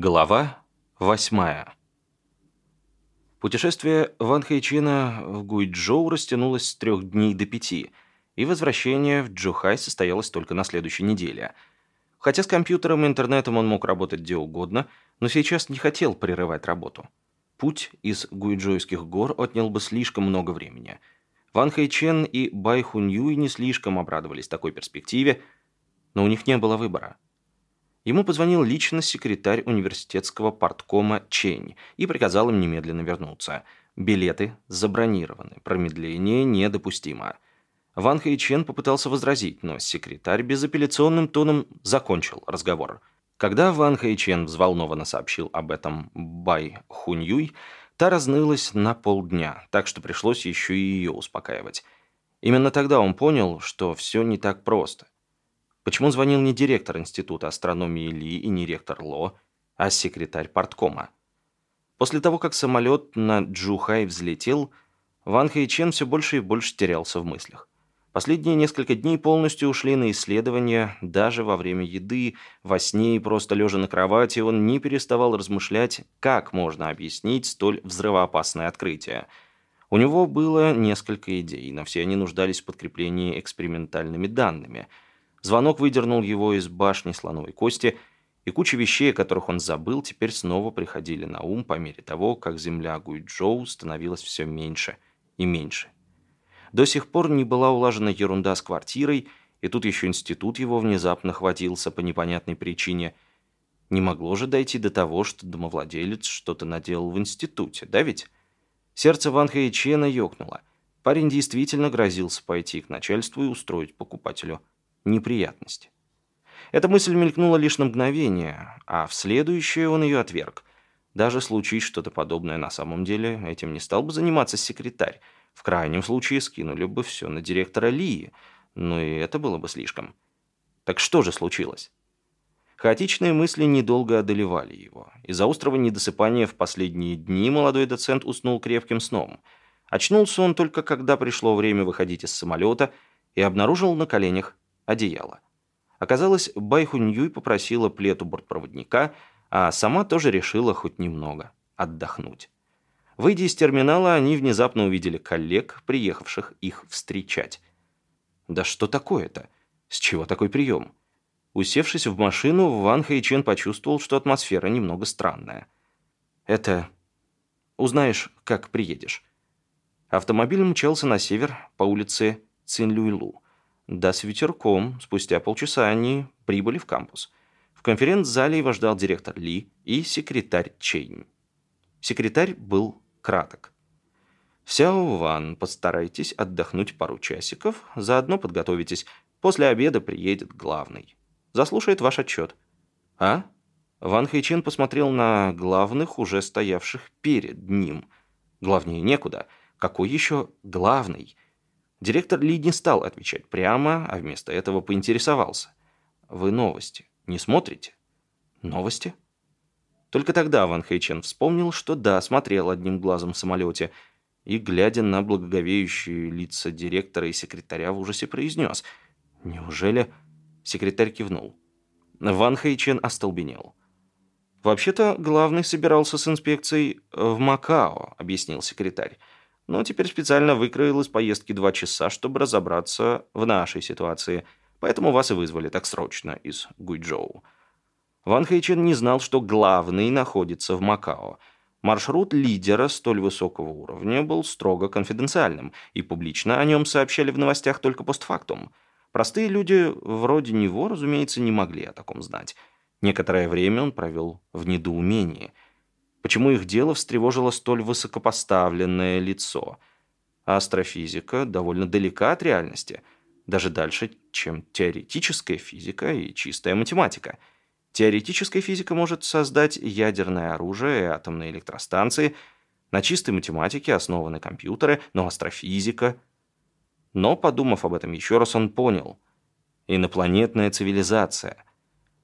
Глава восьмая. Путешествие Ван Хэйчина в Гуйчжоу растянулось с трех дней до пяти, и возвращение в Джухай состоялось только на следующей неделе. Хотя с компьютером и интернетом он мог работать где угодно, но сейчас не хотел прерывать работу. Путь из Гуйчжоуйских гор отнял бы слишком много времени. Ван Хэйчен и Бай Хуньюй не слишком обрадовались такой перспективе, но у них не было выбора – Ему позвонил лично секретарь университетского парткома Чень и приказал им немедленно вернуться. Билеты забронированы, промедление недопустимо. Ван Хэйчен попытался возразить, но секретарь безапелляционным тоном закончил разговор. Когда Ван Хэйчен взволнованно сообщил об этом Бай Хуньюй, та разнылась на полдня, так что пришлось еще и ее успокаивать. Именно тогда он понял, что все не так просто – Почему звонил не директор Института астрономии Ли и не ректор Ло, а секретарь парткома? После того, как самолет на Джухай взлетел, Ван Хэйчен все больше и больше терялся в мыслях. Последние несколько дней полностью ушли на исследования, даже во время еды, во сне и просто лежа на кровати, он не переставал размышлять, как можно объяснить столь взрывоопасное открытие. У него было несколько идей, но все они нуждались в подкреплении экспериментальными данными – Звонок выдернул его из башни слоновой кости, и куча вещей, о которых он забыл, теперь снова приходили на ум по мере того, как земля Гуйчжоу становилась все меньше и меньше. До сих пор не была улажена ерунда с квартирой, и тут еще институт его внезапно хватился по непонятной причине. Не могло же дойти до того, что домовладелец что-то наделал в институте, да ведь? Сердце Ван Хэйчена ёкнуло. Парень действительно грозился пойти к начальству и устроить покупателю неприятности. Эта мысль мелькнула лишь на мгновение, а в следующее он ее отверг. Даже случись что-то подобное на самом деле, этим не стал бы заниматься секретарь. В крайнем случае скинули бы все на директора Лии, но и это было бы слишком. Так что же случилось? Хаотичные мысли недолго одолевали его. Из-за острого недосыпания в последние дни молодой доцент уснул крепким сном. Очнулся он только когда пришло время выходить из самолета и обнаружил на коленях одеяло. Оказалось, Байхуньюй попросила плед у бортпроводника, а сама тоже решила хоть немного отдохнуть. Выйдя из терминала, они внезапно увидели коллег, приехавших их встречать. Да что такое-то? С чего такой прием? Усевшись в машину, Ван Хэйчен почувствовал, что атмосфера немного странная. Это... Узнаешь, как приедешь. Автомобиль мчался на север по улице Цинлюйлу. Да, с ветерком. Спустя полчаса они прибыли в кампус. В конференц-зале его ждал директор Ли и секретарь Чейн. Секретарь был краток. «Сяо Ван, постарайтесь отдохнуть пару часиков, заодно подготовитесь. После обеда приедет главный. Заслушает ваш отчет». «А?» Ван Хэйчин посмотрел на главных, уже стоявших перед ним. Главнее некуда. Какой еще главный?» Директор Ли не стал отвечать прямо, а вместо этого поинтересовался. «Вы новости не смотрите?» «Новости?» Только тогда Ван Хэйчен вспомнил, что да, смотрел одним глазом в самолете, и, глядя на благоговеющие лица директора и секретаря, в ужасе произнес. «Неужели...» Секретарь кивнул. Ван Хэйчен остолбенел. «Вообще-то главный собирался с инспекцией в Макао», — объяснил секретарь но теперь специально выкроил из поездки два часа, чтобы разобраться в нашей ситуации. Поэтому вас и вызвали так срочно из Гуйчжоу. Ван Хэйчен не знал, что главный находится в Макао. Маршрут лидера столь высокого уровня был строго конфиденциальным, и публично о нем сообщали в новостях только постфактум. Простые люди вроде него, разумеется, не могли о таком знать. Некоторое время он провел в недоумении – Почему их дело встревожило столь высокопоставленное лицо? Астрофизика довольно далека от реальности, даже дальше, чем теоретическая физика и чистая математика. Теоретическая физика может создать ядерное оружие и атомные электростанции, на чистой математике основаны компьютеры, но астрофизика... Но, подумав об этом еще раз, он понял. Инопланетная цивилизация –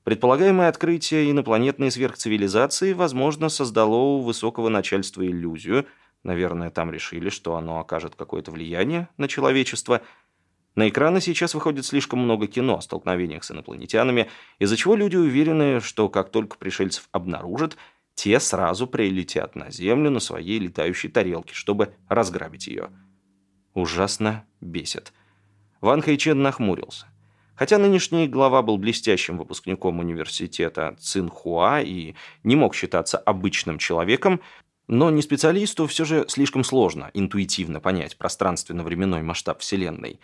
Предполагаемое открытие инопланетной сверхцивилизации, возможно, создало у высокого начальства иллюзию, наверное, там решили, что оно окажет какое-то влияние на человечество, На экраны сейчас выходит слишком много кино о столкновениях с инопланетянами, из-за чего люди уверены, что как только пришельцев обнаружат, те сразу прилетят на Землю на своей летающей тарелке, чтобы разграбить ее. Ужасно бесит. Ван Хэйчен нахмурился. Хотя нынешний глава был блестящим выпускником университета Цинхуа и не мог считаться обычным человеком, но не специалисту все же слишком сложно интуитивно понять пространственно-временной масштаб Вселенной.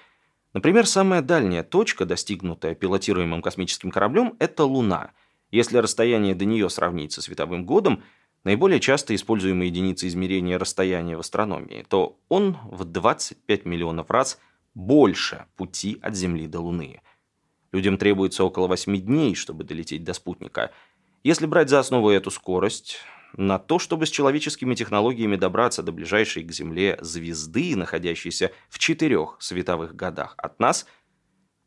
Например, самая дальняя точка, достигнутая пилотируемым космическим кораблем, это Луна. Если расстояние до нее сравнить со световым годом, наиболее часто используемой единицей измерения расстояния в астрономии, то он в 25 миллионов раз больше пути от Земли до Луны – Людям требуется около 8 дней, чтобы долететь до спутника. Если брать за основу эту скорость, на то, чтобы с человеческими технологиями добраться до ближайшей к Земле звезды, находящейся в четырех световых годах от нас,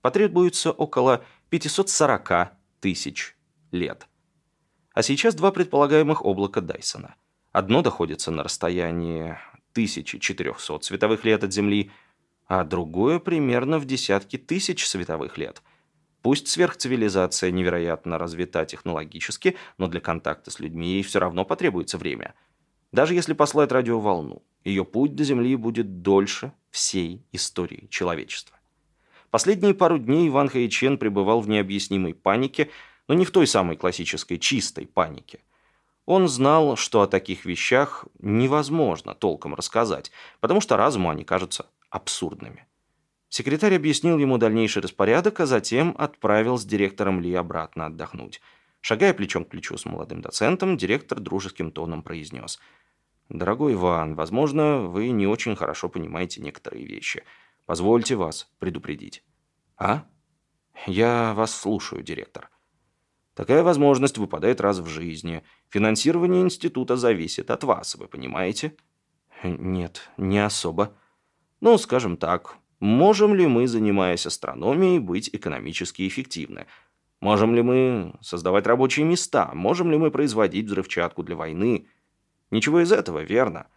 потребуется около 540 тысяч лет. А сейчас два предполагаемых облака Дайсона. Одно находится на расстоянии 1400 световых лет от Земли, а другое примерно в десятки тысяч световых лет – Пусть сверхцивилизация невероятно развита технологически, но для контакта с людьми ей все равно потребуется время. Даже если послать радиоволну, ее путь до Земли будет дольше всей истории человечества. Последние пару дней Ван Хэйчен пребывал в необъяснимой панике, но не в той самой классической чистой панике. Он знал, что о таких вещах невозможно толком рассказать, потому что разуму они кажутся абсурдными. Секретарь объяснил ему дальнейший распорядок, а затем отправил с директором Ли обратно отдохнуть. Шагая плечом к плечу с молодым доцентом, директор дружеским тоном произнес. «Дорогой Иван, возможно, вы не очень хорошо понимаете некоторые вещи. Позвольте вас предупредить». «А? Я вас слушаю, директор». Такая возможность выпадает раз в жизни. Финансирование института зависит от вас, вы понимаете? Нет, не особо. Ну, скажем так, Можем ли мы, занимаясь астрономией, быть экономически эффективны? Можем ли мы создавать рабочие места? Можем ли мы производить взрывчатку для войны? Ничего из этого, верно.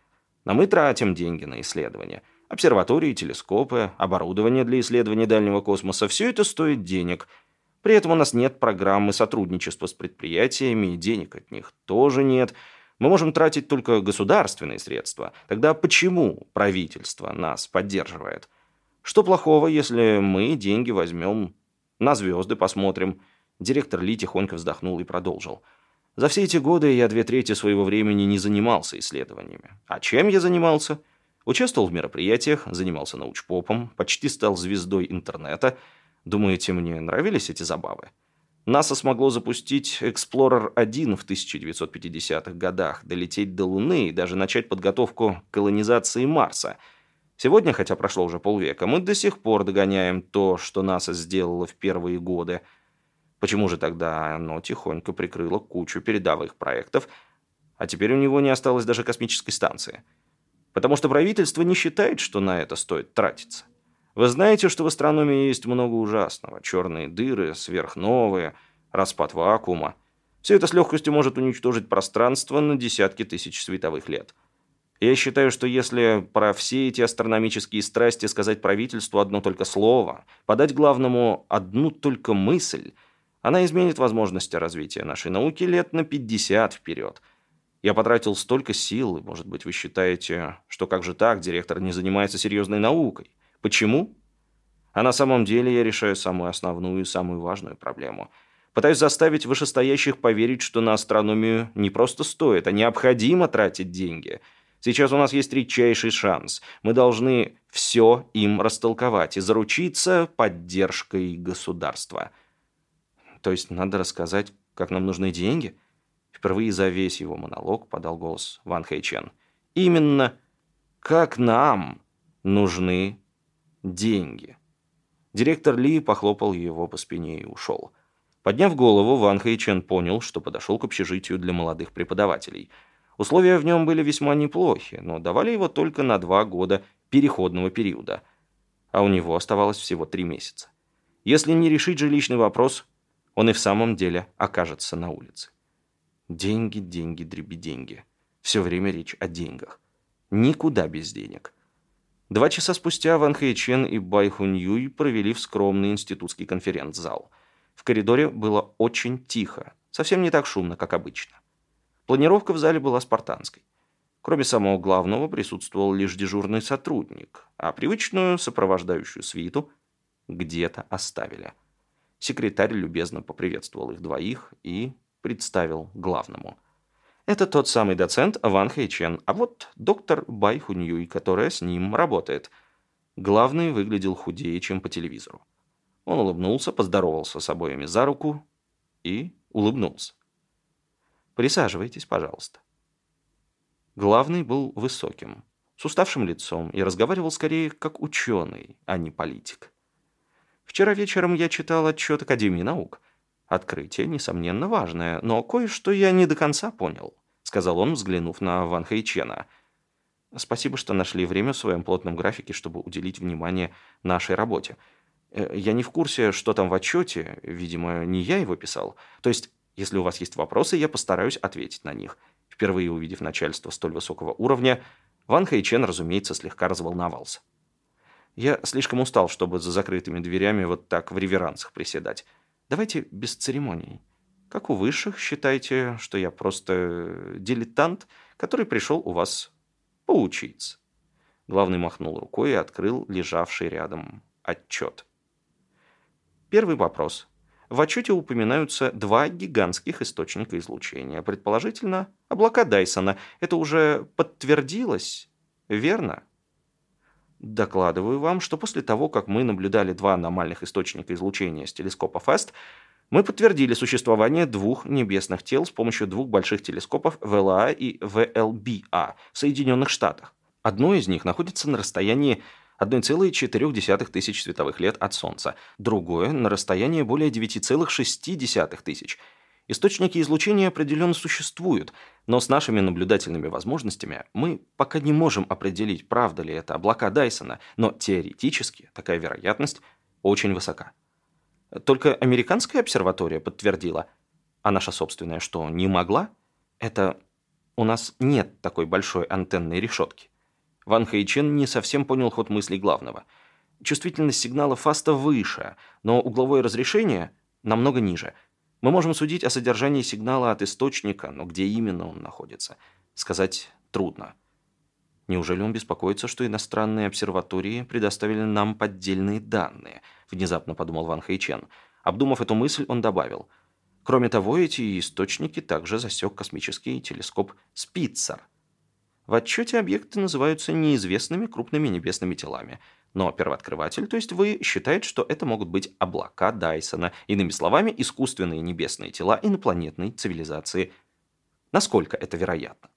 Но мы тратим деньги на исследования. Обсерватории, телескопы, оборудование для исследования дальнего космоса – все это стоит денег. При этом у нас нет программы сотрудничества с предприятиями, и денег от них тоже нет. Мы можем тратить только государственные средства. Тогда почему правительство нас поддерживает? Что плохого, если мы деньги возьмем, на звезды посмотрим?» Директор Ли тихонько вздохнул и продолжил. «За все эти годы я две трети своего времени не занимался исследованиями. А чем я занимался?» Участвовал в мероприятиях, занимался научпопом, почти стал звездой интернета. Думаете, мне нравились эти забавы? НАСА смогло запустить Explorer-1 в 1950-х годах, долететь до Луны и даже начать подготовку к колонизации Марса – Сегодня, хотя прошло уже полвека, мы до сих пор догоняем то, что НАСА сделало в первые годы. Почему же тогда оно тихонько прикрыло кучу передовых проектов, а теперь у него не осталось даже космической станции? Потому что правительство не считает, что на это стоит тратиться. Вы знаете, что в астрономии есть много ужасного. Черные дыры, сверхновые, распад вакуума. Все это с легкостью может уничтожить пространство на десятки тысяч световых лет. Я считаю, что если про все эти астрономические страсти сказать правительству одно только слово, подать главному одну только мысль, она изменит возможности развития нашей науки лет на 50 вперед. Я потратил столько сил, и, может быть, вы считаете, что как же так, директор не занимается серьезной наукой. Почему? А на самом деле я решаю самую основную и самую важную проблему. Пытаюсь заставить вышестоящих поверить, что на астрономию не просто стоит, а необходимо тратить деньги – Сейчас у нас есть редчайший шанс. Мы должны все им растолковать и заручиться поддержкой государства. То есть надо рассказать, как нам нужны деньги? Впервые за весь его монолог подал голос Ван Хэйчен. Именно как нам нужны деньги. Директор Ли похлопал его по спине и ушел. Подняв голову, Ван Хэйчен понял, что подошел к общежитию для молодых преподавателей – Условия в нем были весьма неплохи, но давали его только на два года переходного периода, а у него оставалось всего три месяца. Если не решить жилищный вопрос, он и в самом деле окажется на улице. Деньги, деньги, дреби деньги. Все время речь о деньгах. Никуда без денег. Два часа спустя Ван Хэйчен и Бай Хунь провели в скромный институтский конференц-зал. В коридоре было очень тихо, совсем не так шумно, как обычно. Планировка в зале была спартанской. Кроме самого главного присутствовал лишь дежурный сотрудник, а привычную сопровождающую свиту где-то оставили. Секретарь любезно поприветствовал их двоих и представил главному. Это тот самый доцент Ван Хэйчен, а вот доктор Бай Хуньюй, которая с ним работает. Главный выглядел худее, чем по телевизору. Он улыбнулся, поздоровался с обоими за руку и улыбнулся. «Присаживайтесь, пожалуйста». Главный был высоким, с уставшим лицом и разговаривал скорее как ученый, а не политик. Вчера вечером я читал отчет Академии наук. Открытие, несомненно, важное, но кое-что я не до конца понял, сказал он, взглянув на Ван Хэйчена. Спасибо, что нашли время в своем плотном графике, чтобы уделить внимание нашей работе. Э, я не в курсе, что там в отчете, видимо, не я его писал. То есть, если у вас есть вопросы, я постараюсь ответить на них. Впервые увидев начальство столь высокого уровня, Ван Хэйчен, разумеется, слегка разволновался. Я слишком устал, чтобы за закрытыми дверями вот так в реверансах приседать. Давайте без церемоний. Как у высших, считайте, что я просто дилетант, который пришел у вас поучиться. Главный махнул рукой и открыл лежавший рядом отчет. Первый вопрос. В отчете упоминаются два гигантских источника излучения. Предположительно, облака Дайсона. Это уже подтвердилось, верно? Докладываю вам, что после того, как мы наблюдали два аномальных источника излучения с телескопа ФАСТ, мы подтвердили существование двух небесных тел с помощью двух больших телескопов ВЛА и ВЛБА в Соединенных Штатах. Одно из них находится на расстоянии 1,4 тысяч световых лет от Солнца, другое – на расстоянии более 9,6 тысяч. Источники излучения определенно существуют, но с нашими наблюдательными возможностями мы пока не можем определить, правда ли это облака Дайсона, но теоретически такая вероятность очень высока. Только американская обсерватория подтвердила, а наша собственная что, не могла? Это у нас нет такой большой антенной решетки. Ван Хэйчен не совсем понял ход мыслей главного. Чувствительность сигнала фаста выше, но угловое разрешение намного ниже. Мы можем судить о содержании сигнала от источника, но где именно он находится, сказать трудно. Неужели он беспокоится, что иностранные обсерватории предоставили нам поддельные данные? Внезапно подумал Ван Хэйчен. Обдумав эту мысль, он добавил. Кроме того, эти источники также засек космический телескоп «Спитцер», в отчете объекты называются неизвестными крупными небесными телами. Но первооткрыватель, то есть вы, считает, что это могут быть облака Дайсона, иными словами, искусственные небесные тела инопланетной цивилизации. Насколько это вероятно?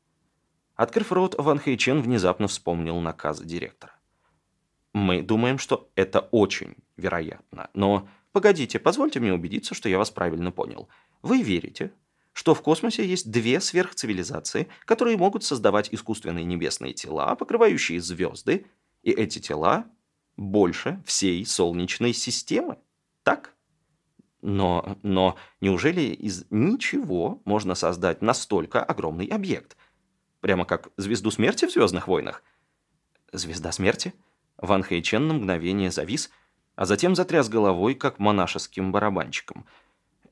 Открыв рот, Ван Хэйчен внезапно вспомнил наказы директора. «Мы думаем, что это очень вероятно. Но погодите, позвольте мне убедиться, что я вас правильно понял. Вы верите, что в космосе есть две сверхцивилизации, которые могут создавать искусственные небесные тела, покрывающие звезды, и эти тела больше всей Солнечной системы. Так? Но, но неужели из ничего можно создать настолько огромный объект? Прямо как звезду смерти в «Звездных войнах»? Звезда смерти? Ван Хэйчен на мгновение завис, а затем затряс головой, как монашеским барабанчиком –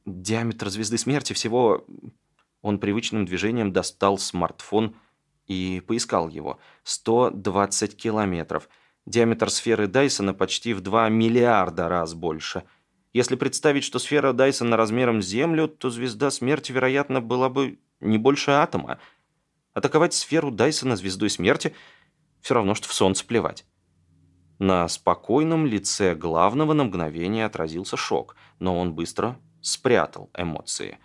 Диаметр звезды смерти всего... Он привычным движением достал смартфон и поискал его. 120 километров. Диаметр сферы Дайсона почти в 2 миллиарда раз больше. Если представить, что сфера Дайсона размером с Землю, то звезда смерти, вероятно, была бы не больше атома. Атаковать сферу Дайсона звездой смерти все равно, что в Солнце плевать. На спокойном лице главного на мгновение отразился шок, но он быстро спрятал эмоции.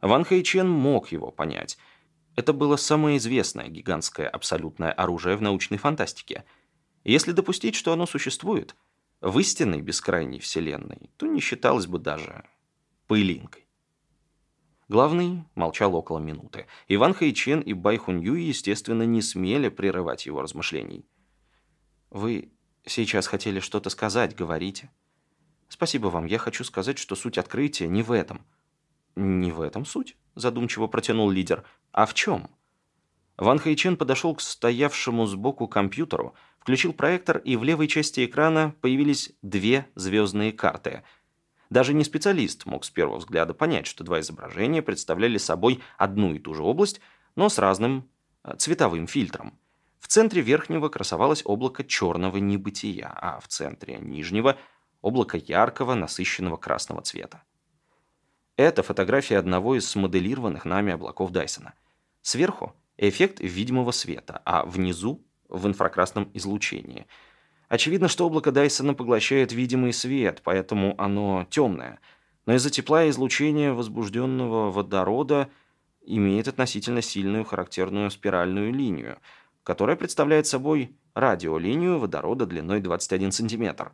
Ван Хэйчен мог его понять. Это было самое известное гигантское абсолютное оружие в научной фантастике. Если допустить, что оно существует в истинной бескрайней вселенной, то не считалось бы даже пылинкой. Главный молчал около минуты. Иван Хэйчен и Бай Хунью, естественно, не смели прерывать его размышлений. «Вы сейчас хотели что-то сказать, говорите?» «Спасибо вам. Я хочу сказать, что суть открытия не в этом». «Не в этом суть?» – задумчиво протянул лидер. «А в чем?» Ван Хайчен подошел к стоявшему сбоку компьютеру, включил проектор, и в левой части экрана появились две звездные карты. Даже не специалист мог с первого взгляда понять, что два изображения представляли собой одну и ту же область, но с разным э, цветовым фильтром. В центре верхнего красовалось облако черного небытия, а в центре нижнего – облако яркого, насыщенного красного цвета. Это фотография одного из смоделированных нами облаков Дайсона. Сверху – эффект видимого света, а внизу – в инфракрасном излучении. Очевидно, что облако Дайсона поглощает видимый свет, поэтому оно темное. Но из-за тепла и излучения возбужденного водорода имеет относительно сильную характерную спиральную линию – которая представляет собой радиолинию водорода длиной 21 см.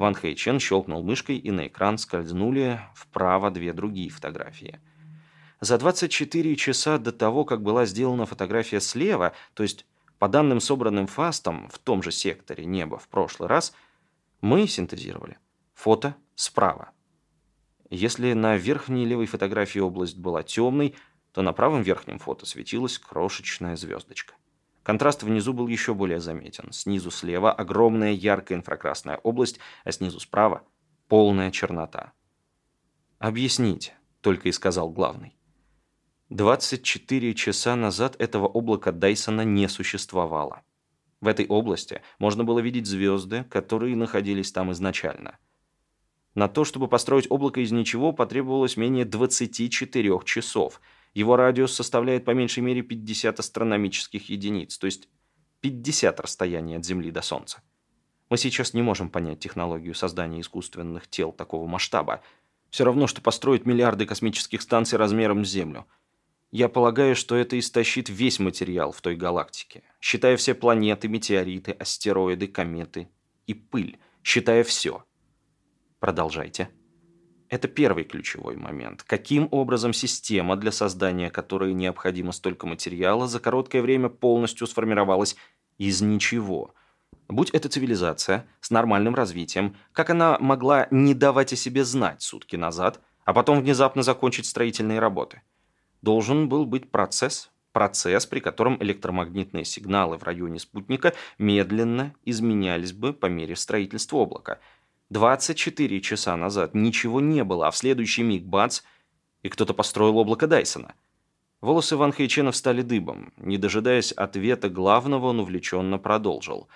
Ван Хэйчен щелкнул мышкой, и на экран скользнули вправо две другие фотографии. За 24 часа до того, как была сделана фотография слева, то есть по данным, собранным фастом в том же секторе неба в прошлый раз, мы синтезировали фото справа. Если на верхней левой фотографии область была темной, то на правом верхнем фото светилась крошечная звездочка. Контраст внизу был еще более заметен. Снизу слева огромная яркая инфракрасная область, а снизу справа полная чернота. «Объясните», — только и сказал главный. 24 часа назад этого облака Дайсона не существовало. В этой области можно было видеть звезды, которые находились там изначально. На то, чтобы построить облако из ничего, потребовалось менее 24 часов — его радиус составляет по меньшей мере 50 астрономических единиц, то есть 50 расстояний от Земли до Солнца. Мы сейчас не можем понять технологию создания искусственных тел такого масштаба. Все равно, что построить миллиарды космических станций размером с Землю. Я полагаю, что это истощит весь материал в той галактике, считая все планеты, метеориты, астероиды, кометы и пыль, считая все. Продолжайте. Это первый ключевой момент. Каким образом система, для создания которой необходимо столько материала, за короткое время полностью сформировалась из ничего? Будь это цивилизация с нормальным развитием, как она могла не давать о себе знать сутки назад, а потом внезапно закончить строительные работы? Должен был быть процесс, процесс, при котором электромагнитные сигналы в районе спутника медленно изменялись бы по мере строительства облака – 24 часа назад ничего не было, а в следующий миг бац, и кто-то построил облако Дайсона. Волосы Ван Хэйчена встали дыбом. Не дожидаясь ответа главного, он увлеченно продолжил.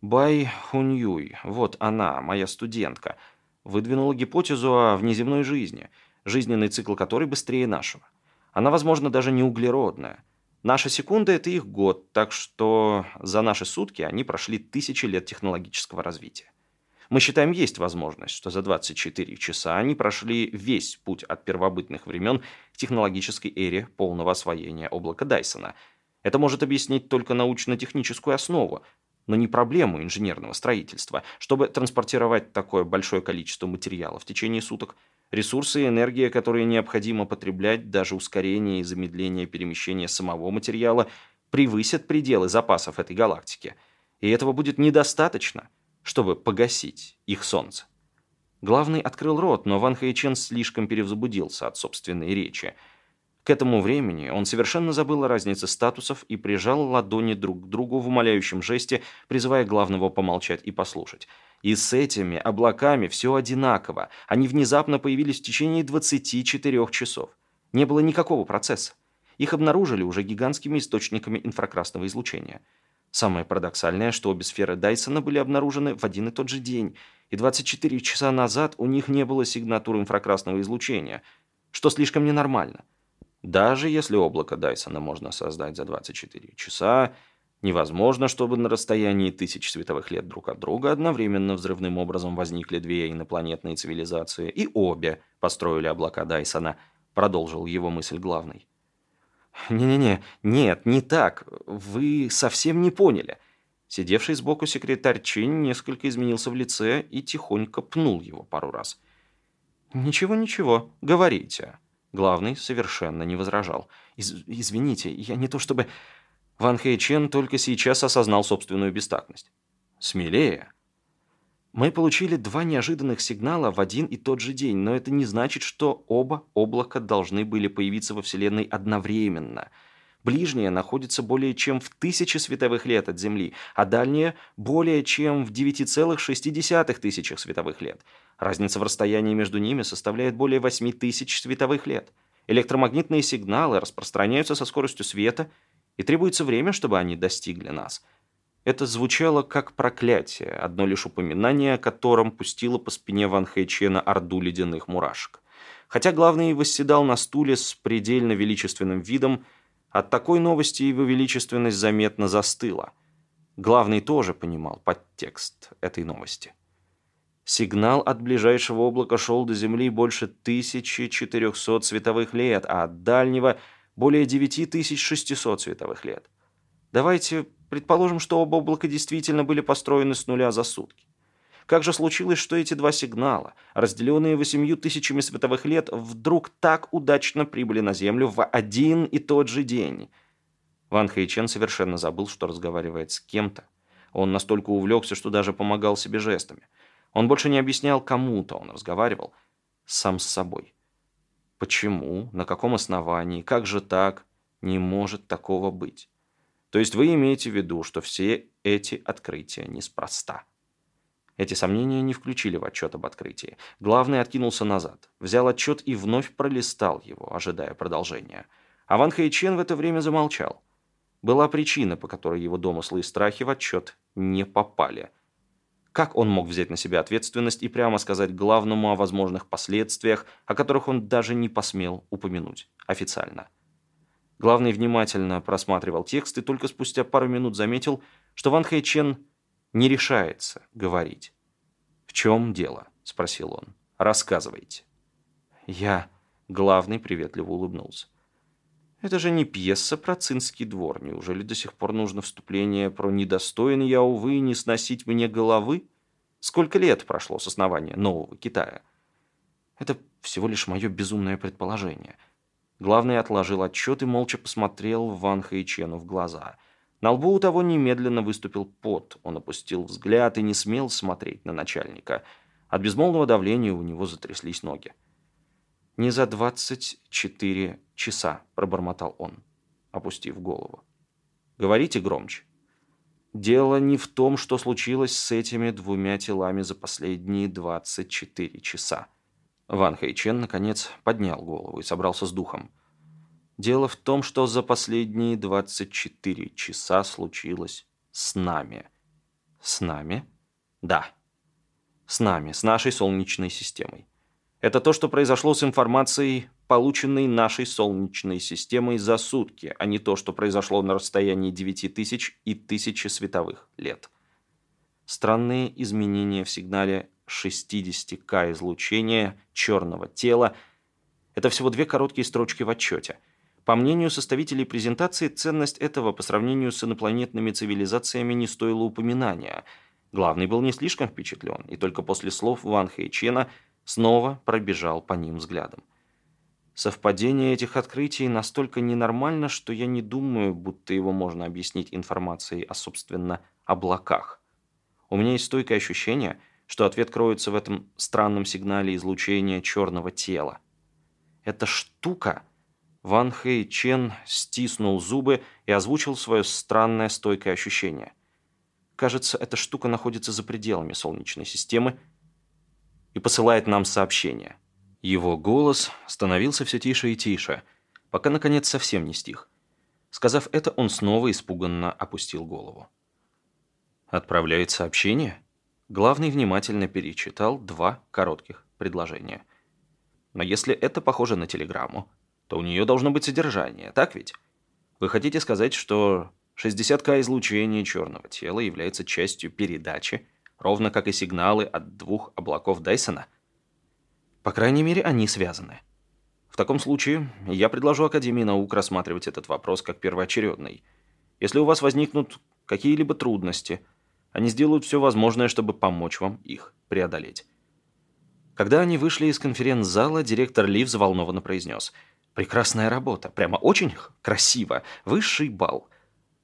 «Бай Хуньюй, вот она, моя студентка, выдвинула гипотезу о внеземной жизни, жизненный цикл которой быстрее нашего. Она, возможно, даже не углеродная. Наша секунда – это их год, так что за наши сутки они прошли тысячи лет технологического развития. Мы считаем, есть возможность, что за 24 часа они прошли весь путь от первобытных времен к технологической эре полного освоения облака Дайсона. Это может объяснить только научно-техническую основу, но не проблему инженерного строительства. Чтобы транспортировать такое большое количество материала в течение суток, ресурсы и энергия, которые необходимо потреблять, даже ускорение и замедление перемещения самого материала, превысят пределы запасов этой галактики. И этого будет недостаточно – чтобы погасить их солнце. Главный открыл рот, но Ван Хэйчен слишком перевзбудился от собственной речи. К этому времени он совершенно забыл о разнице статусов и прижал ладони друг к другу в умоляющем жесте, призывая главного помолчать и послушать. И с этими облаками все одинаково. Они внезапно появились в течение 24 часов. Не было никакого процесса. Их обнаружили уже гигантскими источниками инфракрасного излучения – Самое парадоксальное, что обе сферы Дайсона были обнаружены в один и тот же день, и 24 часа назад у них не было сигнатуры инфракрасного излучения, что слишком ненормально. Даже если облако Дайсона можно создать за 24 часа, невозможно, чтобы на расстоянии тысяч световых лет друг от друга одновременно взрывным образом возникли две инопланетные цивилизации, и обе построили облака Дайсона, продолжил его мысль главный. «Не-не-не, нет, не так. Вы совсем не поняли». Сидевший сбоку секретарь Чинь несколько изменился в лице и тихонько пнул его пару раз. «Ничего-ничего, говорите». Главный совершенно не возражал. Из «Извините, я не то чтобы...» Ван Хэй Чен только сейчас осознал собственную бестактность. «Смелее», мы получили два неожиданных сигнала в один и тот же день, но это не значит, что оба облака должны были появиться во Вселенной одновременно. Ближняя находится более чем в тысячи световых лет от Земли, а дальняя более чем в 9,6 тысячах световых лет. Разница в расстоянии между ними составляет более 8 тысяч световых лет. Электромагнитные сигналы распространяются со скоростью света, и требуется время, чтобы они достигли нас. Это звучало как проклятие, одно лишь упоминание о котором пустило по спине Ван Хэйчена орду ледяных мурашек. Хотя главный восседал на стуле с предельно величественным видом, от такой новости его величественность заметно застыла. Главный тоже понимал подтекст этой новости. Сигнал от ближайшего облака шел до Земли больше 1400 световых лет, а от дальнего – более 9600 световых лет. Давайте предположим, что оба облака действительно были построены с нуля за сутки. Как же случилось, что эти два сигнала, разделенные восемью тысячами световых лет, вдруг так удачно прибыли на Землю в один и тот же день? Ван Хэйчен совершенно забыл, что разговаривает с кем-то. Он настолько увлекся, что даже помогал себе жестами. Он больше не объяснял кому-то, он разговаривал сам с собой. Почему? На каком основании? Как же так? Не может такого быть. То есть вы имеете в виду, что все эти открытия неспроста. Эти сомнения не включили в отчет об открытии. Главный откинулся назад, взял отчет и вновь пролистал его, ожидая продолжения. А Ван Хэйчен в это время замолчал. Была причина, по которой его домыслы и страхи в отчет не попали. Как он мог взять на себя ответственность и прямо сказать главному о возможных последствиях, о которых он даже не посмел упомянуть официально? Главный внимательно просматривал текст и только спустя пару минут заметил, что Ван Хэйчен не решается говорить. «В чем дело?» – спросил он. «Рассказывайте». «Я...» – главный приветливо улыбнулся. «Это же не пьеса про Цинский двор. Неужели до сих пор нужно вступление про «недостоин я, увы, не сносить мне головы»? Сколько лет прошло с основания Нового Китая?» «Это всего лишь мое безумное предположение». Главный отложил отчет и молча посмотрел Ван Хэйчену в глаза – на лбу у того немедленно выступил пот. Он опустил взгляд и не смел смотреть на начальника. От безмолвного давления у него затряслись ноги. «Не за двадцать четыре часа», — пробормотал он, опустив голову. «Говорите громче». «Дело не в том, что случилось с этими двумя телами за последние двадцать четыре часа». Ван Хэйчен, наконец, поднял голову и собрался с духом. Дело в том, что за последние 24 часа случилось с нами. С нами? Да. С нами, с нашей Солнечной системой. Это то, что произошло с информацией, полученной нашей Солнечной системой за сутки, а не то, что произошло на расстоянии 9000 и 1000 световых лет. Странные изменения в сигнале 60К излучения черного тела – это всего две короткие строчки в отчете – по мнению составителей презентации, ценность этого по сравнению с инопланетными цивилизациями не стоила упоминания. Главный был не слишком впечатлен, и только после слов Ван Хэйчена снова пробежал по ним взглядом. Совпадение этих открытий настолько ненормально, что я не думаю, будто его можно объяснить информацией о, собственно, облаках. У меня есть стойкое ощущение, что ответ кроется в этом странном сигнале излучения черного тела. Эта штука Ван Хэй Чен стиснул зубы и озвучил свое странное стойкое ощущение. Кажется, эта штука находится за пределами Солнечной системы и посылает нам сообщение. Его голос становился все тише и тише, пока, наконец, совсем не стих. Сказав это, он снова испуганно опустил голову. «Отправляет сообщение?» Главный внимательно перечитал два коротких предложения. «Но если это похоже на телеграмму, то у нее должно быть содержание, так ведь? Вы хотите сказать, что 60К излучения черного тела является частью передачи, ровно как и сигналы от двух облаков Дайсона? По крайней мере, они связаны. В таком случае я предложу Академии наук рассматривать этот вопрос как первоочередный. Если у вас возникнут какие-либо трудности, они сделают все возможное, чтобы помочь вам их преодолеть. Когда они вышли из конференц-зала, директор Ли взволнованно произнес – Прекрасная работа. Прямо очень красиво. Высший бал.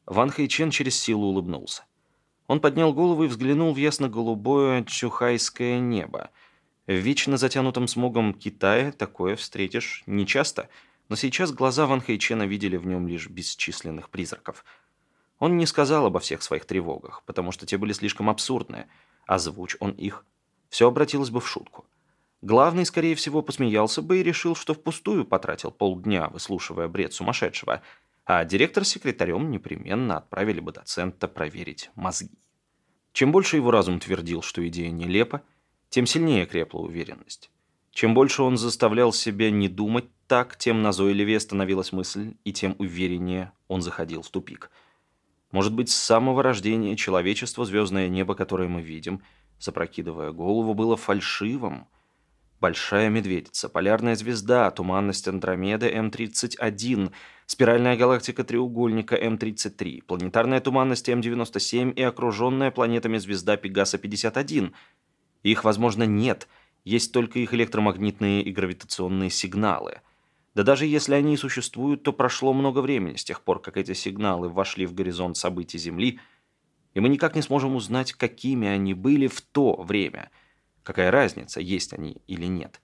Ван Хэйчен через силу улыбнулся. Он поднял голову и взглянул в ясно-голубое чухайское небо. В вечно затянутом смогом Китае такое встретишь нечасто, Но сейчас глаза Ван Хэйчена видели в нем лишь бесчисленных призраков. Он не сказал обо всех своих тревогах, потому что те были слишком абсурдны. Озвучь он их, все обратилось бы в шутку. Главный, скорее всего, посмеялся бы и решил, что впустую потратил полдня, выслушивая бред сумасшедшего, а директор с секретарем непременно отправили бы доцента проверить мозги. Чем больше его разум твердил, что идея нелепа, тем сильнее крепла уверенность. Чем больше он заставлял себя не думать так, тем назойливее становилась мысль, и тем увереннее он заходил в тупик. Может быть, с самого рождения человечества звездное небо, которое мы видим, запрокидывая голову, было фальшивым. Большая медведица, полярная звезда, туманность Андромеды М31, спиральная галактика треугольника М33, планетарная туманность М97 и окруженная планетами звезда Пегаса-51. Их, возможно, нет – есть только их электромагнитные и гравитационные сигналы. Да даже если они и существуют, то прошло много времени с тех пор, как эти сигналы вошли в горизонт событий Земли, и мы никак не сможем узнать, какими они были в то время. Какая разница, есть они или нет.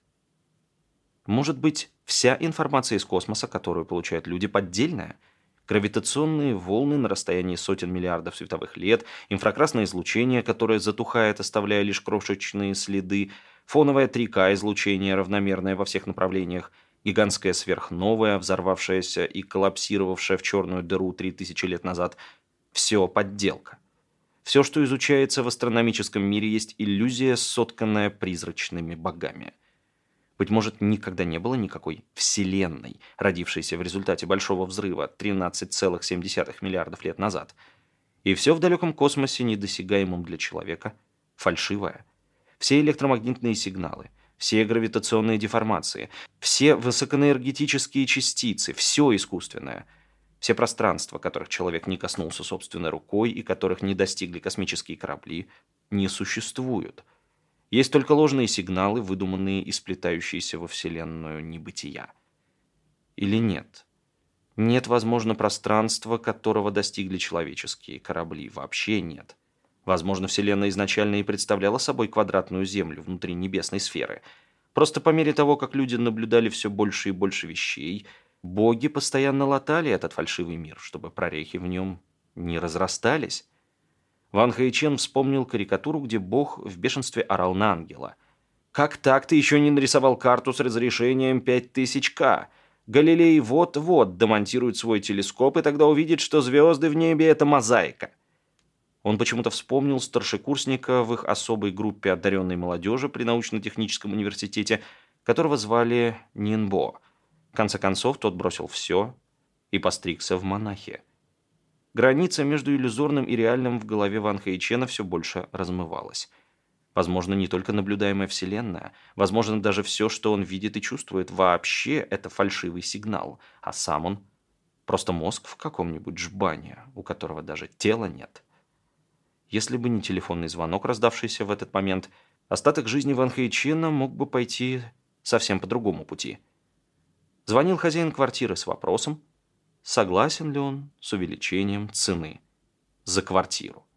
Может быть, вся информация из космоса, которую получают люди, поддельная? Гравитационные волны на расстоянии сотен миллиардов световых лет, инфракрасное излучение, которое затухает, оставляя лишь крошечные следы, фоновое 3К излучение, равномерное во всех направлениях, гигантская сверхновая, взорвавшаяся и коллапсировавшая в черную дыру 3000 лет назад. Все подделка. Все, что изучается в астрономическом мире, есть иллюзия, сотканная призрачными богами. Быть может, никогда не было никакой Вселенной, родившейся в результате Большого взрыва 13,7 миллиардов лет назад. И все в далеком космосе, недосягаемом для человека, фальшивое – все электромагнитные сигналы, все гравитационные деформации, все высокоэнергетические частицы, все искусственное, все пространства, которых человек не коснулся собственной рукой и которых не достигли космические корабли, не существуют. Есть только ложные сигналы, выдуманные и сплетающиеся во Вселенную небытия. Или нет? Нет, возможно, пространства, которого достигли человеческие корабли. Вообще нет. Возможно, Вселенная изначально и представляла собой квадратную Землю внутри небесной сферы. Просто по мере того, как люди наблюдали все больше и больше вещей, боги постоянно латали этот фальшивый мир, чтобы прорехи в нем не разрастались. Ван Хэйчен вспомнил карикатуру, где бог в бешенстве орал на ангела. «Как так ты еще не нарисовал карту с разрешением 5000К? Галилей вот-вот демонтирует свой телескоп и тогда увидит, что звезды в небе — это мозаика». Он почему-то вспомнил старшекурсника в их особой группе одаренной молодежи при научно-техническом университете, которого звали Нинбо. В конце концов, тот бросил все и постригся в монахе. Граница между иллюзорным и реальным в голове Ван Хэйчена все больше размывалась. Возможно, не только наблюдаемая Вселенная, возможно, даже все, что он видит и чувствует, вообще это фальшивый сигнал, а сам он просто мозг в каком-нибудь жбане, у которого даже тела нет. Если бы не телефонный звонок, раздавшийся в этот момент, остаток жизни Ван Хэйчина мог бы пойти совсем по другому пути. Звонил хозяин квартиры с вопросом, согласен ли он с увеличением цены за квартиру.